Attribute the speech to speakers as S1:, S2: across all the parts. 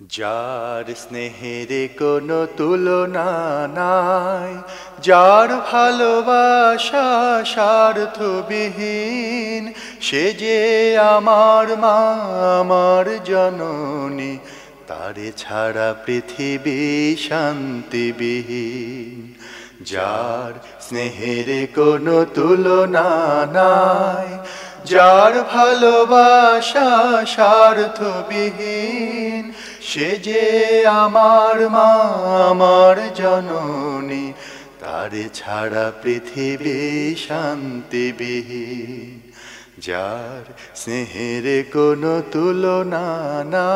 S1: যার স্নেহের কোনো তুলনা নাই, যার ভালোবাসা স্বার্থবিহীন, সে যে আমার মা, আমার জননী, তারে ছাড়া পৃথিবী শান্তিবিহীন। যার স্নেহের কোনো তুলনা নাই, যার ভালোবাসা স্বার্থবিহীন সে যে আমার মা, আমার জননী, তারে ছাড়া পৃথিবী শান্তিবিহীন। যার স্নেহের কোনো তুলনা না।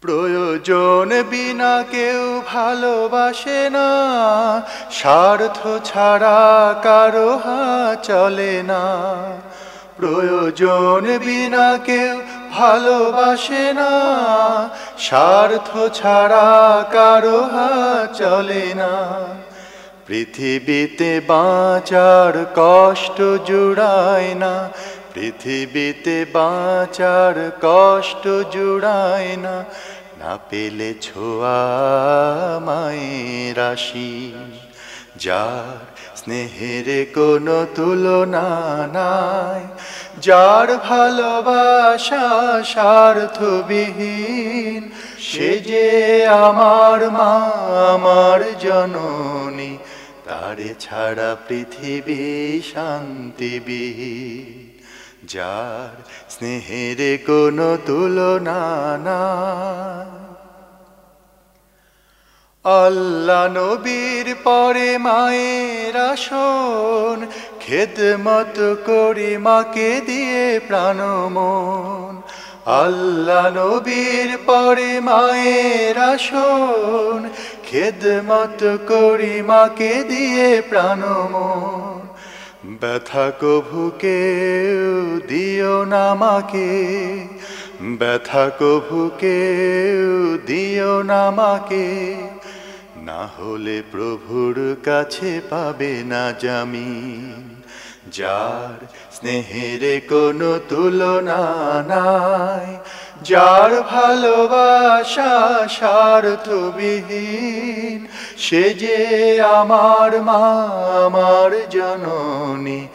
S1: প্রয়োজন বিনা কেউ ভালোবাসে না, স্বার্থ ছাড়া কারও হা চলে না। প্রয়োজন বিনা কেউ ভালোবাসে না, স্বার্থ ছাড়া কারও চলে না। পৃথিবীতে বাঁচার কষ্ট জুড়ায় না, পৃথিবীতে বাঁচার কষ্ট জুড়ায় না। না পেলে ছোয়া মায়ের রাশি যার স্নেহের কোনো তুলনা নাই। যার ভালোবাসা স্বার্থবিহীন, সে যে আমার মা, আমার জননী, তারে ছাড়া পৃথিবী শান্তিবিহীন। যার স্নেহের কোনো তুলনা না। আল্লাহ নবীর পরে মায়ের আসন খেদমত করি মাকে দিয়ে প্রাণমন আল্লাহ নবীর পরে মায়ের আসন। খেদমত করি মাকে দিয়ে প্রাণ প্রাণমন ব্যথা কভুকে দিও না মাকে। ব্যথা কভুকে দিও না মাকে। না হলে প্রভুর কাছে পাবে না জামিন। যার স্নেহের কোনো তুলনা নাই, যার ভালোবাসা স্বার্থবিহীন, সে যে আমার মা, আমার জননী,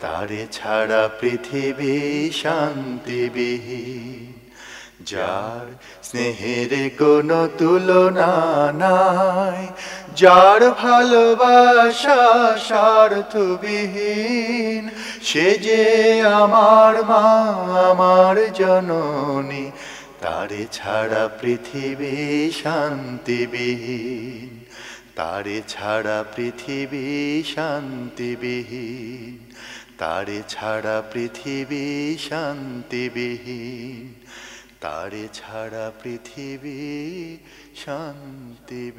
S1: তারে ছাড়া পৃথিবী শান্তিবিহীন। যার স্নেহের কোনো তুলনা নাই, যার ভালোবাসা স্বার্থবিহীন, সে যে আমার মা, আমার জননী, তারে ছাড়া পৃথিবী শান্তিবিহীন, তারে ছাড়া পৃথিবী শান্তিবিহীন, তারে ছাড়া পৃথিবী শান্তিবিহীন। তারে ছাড়া পৃথিবী শান্তিবিহীন।